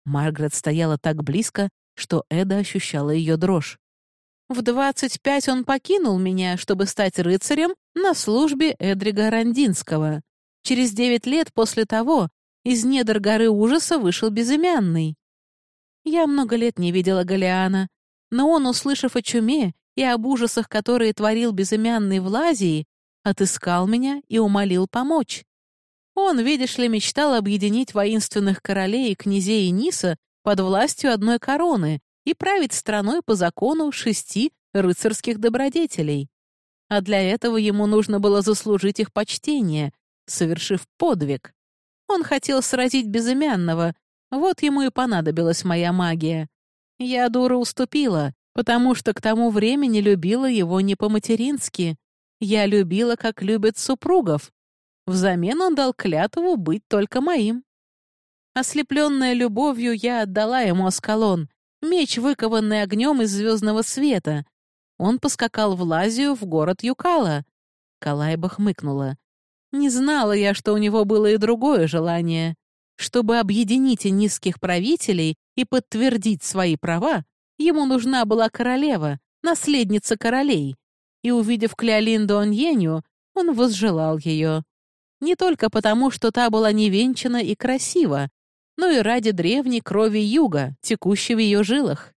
S1: Маргарет стояла так близко, что Эда ощущала ее дрожь. В двадцать пять он покинул меня, чтобы стать рыцарем на службе Эдрига Рандинского. Через девять лет после того из недр горы ужаса вышел безымянный. Я много лет не видела Галиана, но он, услышав о чуме и об ужасах, которые творил безымянный в Лазии, отыскал меня и умолил помочь. Он, видишь ли, мечтал объединить воинственных королей и князей Ниса под властью одной короны и править страной по закону шести рыцарских добродетелей. А для этого ему нужно было заслужить их почтение, совершив подвиг. Он хотел сразить безымянного, вот ему и понадобилась моя магия. Я, дура, уступила, потому что к тому времени любила его не по-матерински. Я любила, как любят супругов. Взамен он дал клятву быть только моим. Ослепленная любовью, я отдала ему Аскалон, меч, выкованный огнем из звездного света. Он поскакал в Лазию, в город Юкала. Калайба хмыкнула. Не знала я, что у него было и другое желание. Чтобы объединить низких правителей и подтвердить свои права, ему нужна была королева, наследница королей. И, увидев Клеолинду Оньеню, он возжелал ее. Не только потому, что та была невенчана и красива, но и ради древней крови юга, текущей в ее жилах.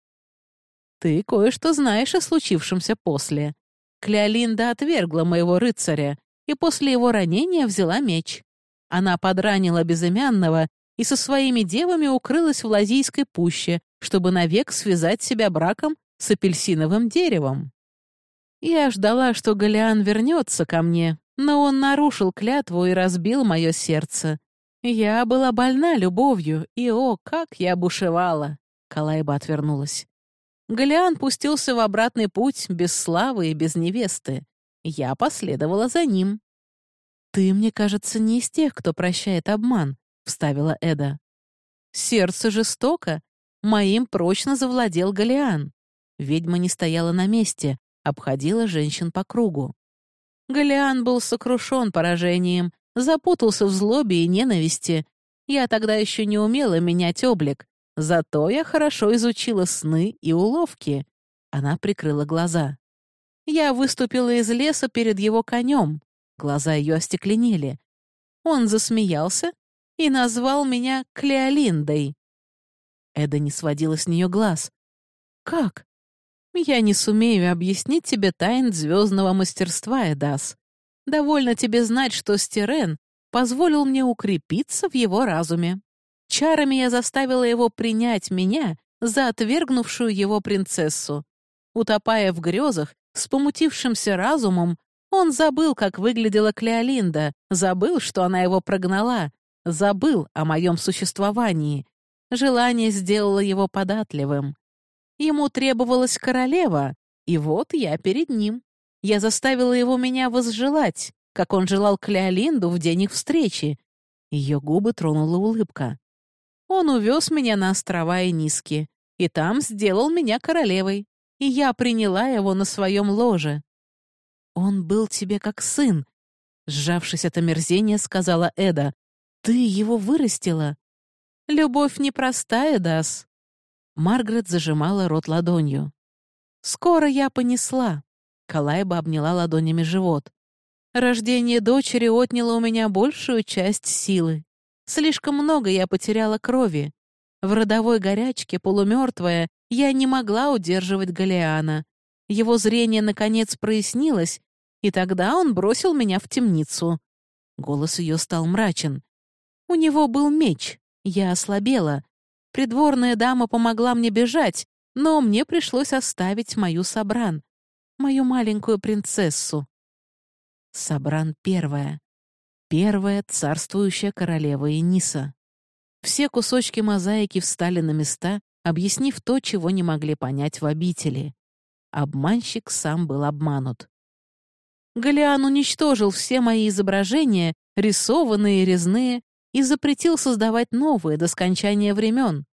S1: Ты кое-что знаешь о случившемся после. Клеолинда отвергла моего рыцаря и после его ранения взяла меч. Она подранила безымянного и со своими девами укрылась в Лазийской пуще, чтобы навек связать себя браком с апельсиновым деревом. Я ждала, что Голиан вернется ко мне, но он нарушил клятву и разбил мое сердце. Я была больна любовью, и, о, как я бушевала!» Калайба отвернулась. Голиан пустился в обратный путь без славы и без невесты. Я последовала за ним. «Ты, мне кажется, не из тех, кто прощает обман», — вставила Эда. «Сердце жестоко. Моим прочно завладел Голиан». Ведьма не стояла на месте, обходила женщин по кругу. Голиан был сокрушен поражением, запутался в злобе и ненависти. Я тогда еще не умела менять облик, зато я хорошо изучила сны и уловки. Она прикрыла глаза. Я выступила из леса перед его конем. Глаза ее остекленели. Он засмеялся и назвал меня Клеолиндой. Эда не сводила с нее глаз. «Как?» «Я не сумею объяснить тебе тайн звездного мастерства, Эдас. Довольно тебе знать, что Стерен позволил мне укрепиться в его разуме. Чарами я заставила его принять меня за отвергнувшую его принцессу. Утопая в грезах, с помутившимся разумом, он забыл, как выглядела Клеолинда, забыл, что она его прогнала, забыл о моем существовании. Желание сделало его податливым. Ему требовалась королева, и вот я перед ним. Я заставила его меня возжелать, как он желал Клеолинду в день их встречи. Ее губы тронула улыбка. Он увез меня на острова и низки, и там сделал меня королевой, и я приняла его на своем ложе. «Он был тебе как сын», — сжавшись от омерзения, сказала Эда. «Ты его вырастила». «Любовь непростая, Дас». Маргарет зажимала рот ладонью. «Скоро я понесла». Калайба обняла ладонями живот. «Рождение дочери отняло у меня большую часть силы. Слишком много я потеряла крови. В родовой горячке, полумертвая, я не могла удерживать Галиана. Его зрение, наконец, прояснилось, и тогда он бросил меня в темницу. Голос ее стал мрачен. У него был меч. Я ослабела. Придворная дама помогла мне бежать, но мне пришлось оставить мою Сабран, мою маленькую принцессу. Сабран первая. Первая царствующая королева Эниса. Все кусочки мозаики встали на места, объяснив то, чего не могли понять в обители. Обманщик сам был обманут. Галиан уничтожил все мои изображения, рисованные и резные, и запретил создавать новые до скончания времен.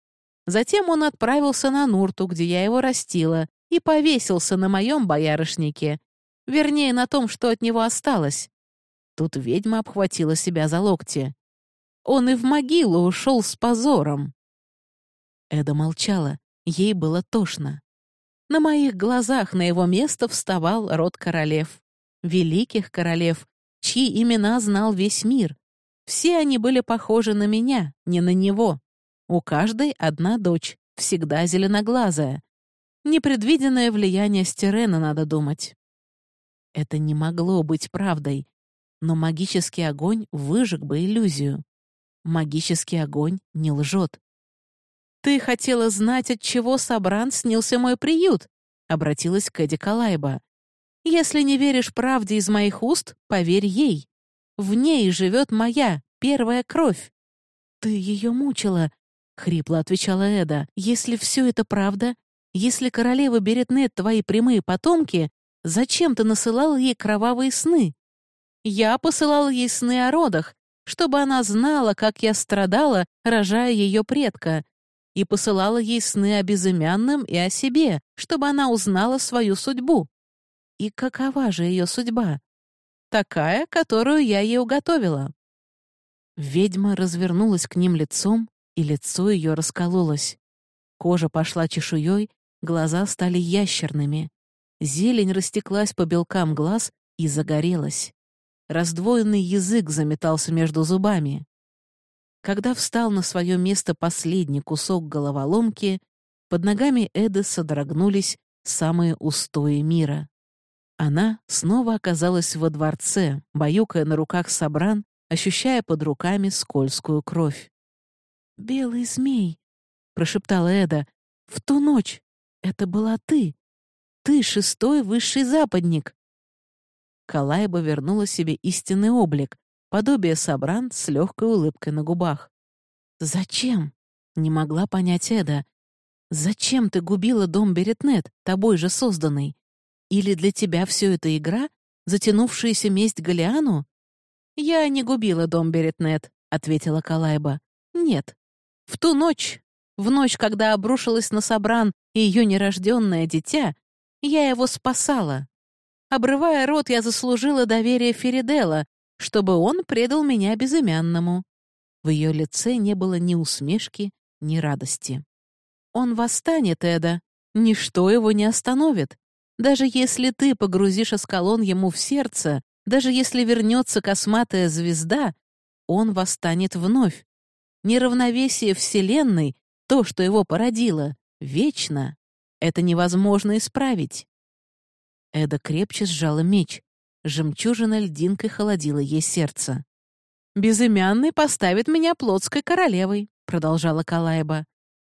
S1: Затем он отправился на Нурту, где я его растила, и повесился на моем боярышнике, вернее, на том, что от него осталось. Тут ведьма обхватила себя за локти. Он и в могилу ушел с позором. Эда молчала, ей было тошно. На моих глазах на его место вставал род королев. Великих королев, чьи имена знал весь мир. Все они были похожи на меня, не на него. У каждой одна дочь, всегда зеленоглазая. Непредвиденное влияние Стерена, надо думать. Это не могло быть правдой, но магический огонь выжег бы иллюзию. Магический огонь не лжет. «Ты хотела знать, от чего Сабран снился мой приют?» — обратилась к Эдди Калайба. «Если не веришь правде из моих уст, поверь ей. В ней живет моя первая кровь». «Ты ее мучила», — хрипло отвечала Эда. «Если все это правда, если королева Беретнет твои прямые потомки, зачем ты насылал ей кровавые сны?» Я посылала ей сны о родах, чтобы она знала, как я страдала, рожая ее предка, и посылала ей сны о безымянном и о себе, чтобы она узнала свою судьбу. И какова же ее судьба? Такая, которую я ей уготовила. Ведьма развернулась к ним лицом, и лицо ее раскололось. Кожа пошла чешуей, глаза стали ящерными. Зелень растеклась по белкам глаз и загорелась. Раздвоенный язык заметался между зубами. Когда встал на свое место последний кусок головоломки, под ногами Эды содрогнулись самые устои мира. Она снова оказалась во дворце, баюкая на руках собран, ощущая под руками скользкую кровь. «Белый змей», — прошептала Эда, — «в ту ночь это была ты. Ты шестой высший западник». Калайба вернула себе истинный облик, подобие Сабран с легкой улыбкой на губах. «Зачем?» — не могла понять Эда. «Зачем ты губила дом Беретнет, тобой же созданный? Или для тебя все это игра, затянувшаяся месть Галиану?» «Я не губила дом Беретнет», — ответила Калайба. «Нет. В ту ночь, в ночь, когда обрушилась на Сабран и ее нерожденное дитя, я его спасала, Обрывая рот, я заслужила доверие Феридела, чтобы он предал меня безымянному. В ее лице не было ни усмешки, ни радости. Он восстанет, Эда. Ничто его не остановит. Даже если ты погрузишь Аскалон ему в сердце, даже если вернется косматая звезда, он восстанет вновь. Неравновесие Вселенной, то, что его породило, вечно. Это невозможно исправить. Эда крепче сжала меч. Жемчужина льдинкой холодила ей сердце. «Безымянный поставит меня плотской королевой», — продолжала Калайба.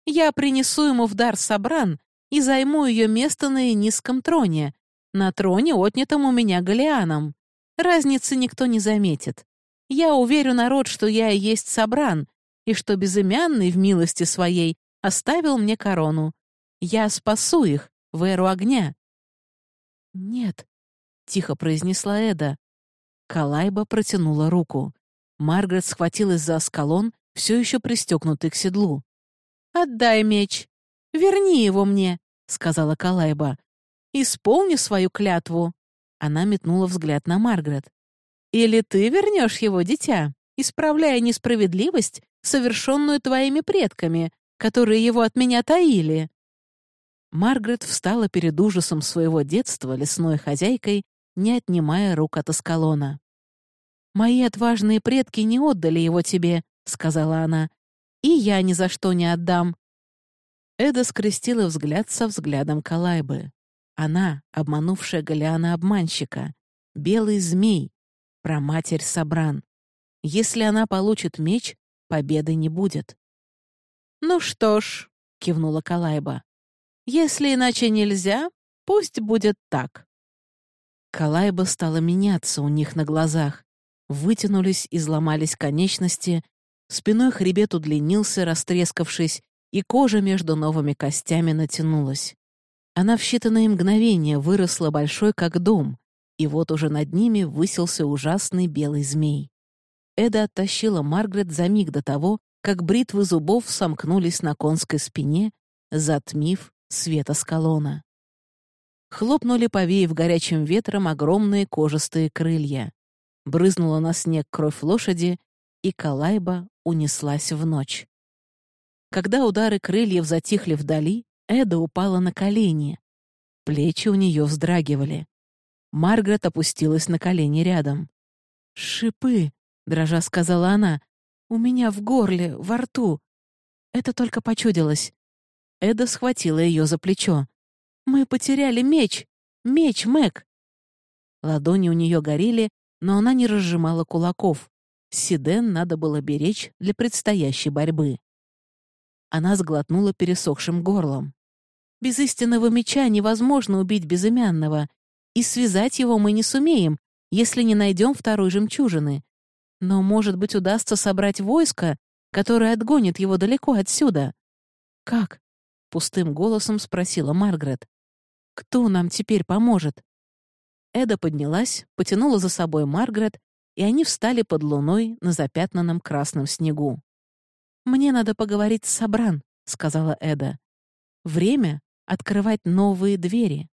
S1: «Я принесу ему в дар Сабран и займу ее место на низком троне, на троне, отнятом у меня Галианом. Разницы никто не заметит. Я уверю народ, что я и есть Собран, и что безымянный в милости своей оставил мне корону. Я спасу их в эру огня». «Нет», — тихо произнесла Эда. Калайба протянула руку. Маргарет схватилась за скалон, все еще пристегнутый к седлу. «Отдай меч! Верни его мне!» — сказала Калайба. «Исполни свою клятву!» Она метнула взгляд на Маргарет. «Или ты вернешь его, дитя, исправляя несправедливость, совершенную твоими предками, которые его от меня таили?» Маргарет встала перед ужасом своего детства лесной хозяйкой, не отнимая рук от Аскалона. «Мои отважные предки не отдали его тебе», — сказала она, — «и я ни за что не отдам». Эда скрестила взгляд со взглядом Калайбы. Она, обманувшая Голиана обманщика, белый змей, про матерь Сабран. Если она получит меч, победы не будет. «Ну что ж», — кивнула Калайба, — «если иначе нельзя, пусть будет так». Калайба стала меняться у них на глазах. Вытянулись, и изломались конечности, спиной хребет удлинился, растрескавшись, и кожа между новыми костями натянулась. Она в считанные мгновения выросла большой, как дом, и вот уже над ними высился ужасный белый змей. Эда оттащила Маргарет за миг до того, как бритвы зубов сомкнулись на конской спине, затмив света скалона. Хлопнули, повеяв горячим ветром, огромные кожистые крылья. Брызнула на снег кровь лошади, и Калайба унеслась в ночь. Когда удары крыльев затихли вдали, Эда упала на колени. Плечи у нее вздрагивали. Маргарет опустилась на колени рядом. «Шипы», — дрожа сказала она, — «у меня в горле, во рту. Это только почудилось». Эда схватила ее за плечо. «Мы потеряли меч! Меч, Мэг!» Ладони у нее горели, но она не разжимала кулаков. Сиден надо было беречь для предстоящей борьбы. Она сглотнула пересохшим горлом. Без истинного меча невозможно убить безымянного, и связать его мы не сумеем, если не найдем второй жемчужины. Но, может быть, удастся собрать войско, которое отгонит его далеко отсюда. «Как?» — пустым голосом спросила Маргарет. «Кто нам теперь поможет?» Эда поднялась, потянула за собой Маргарет, и они встали под луной на запятнанном красном снегу. «Мне надо поговорить с Сабран», — сказала Эда. «Время открывать новые двери.